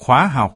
Khóa học.